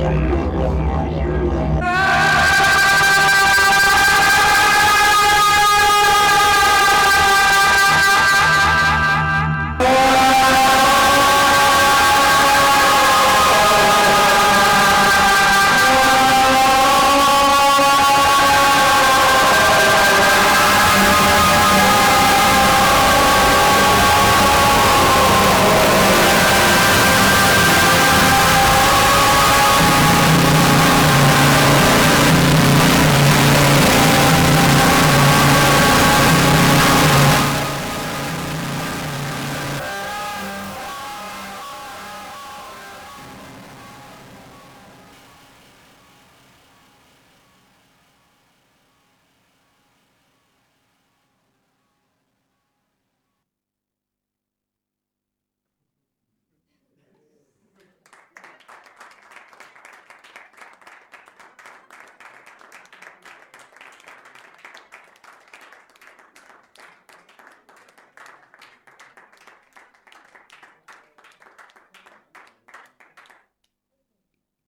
Yeah.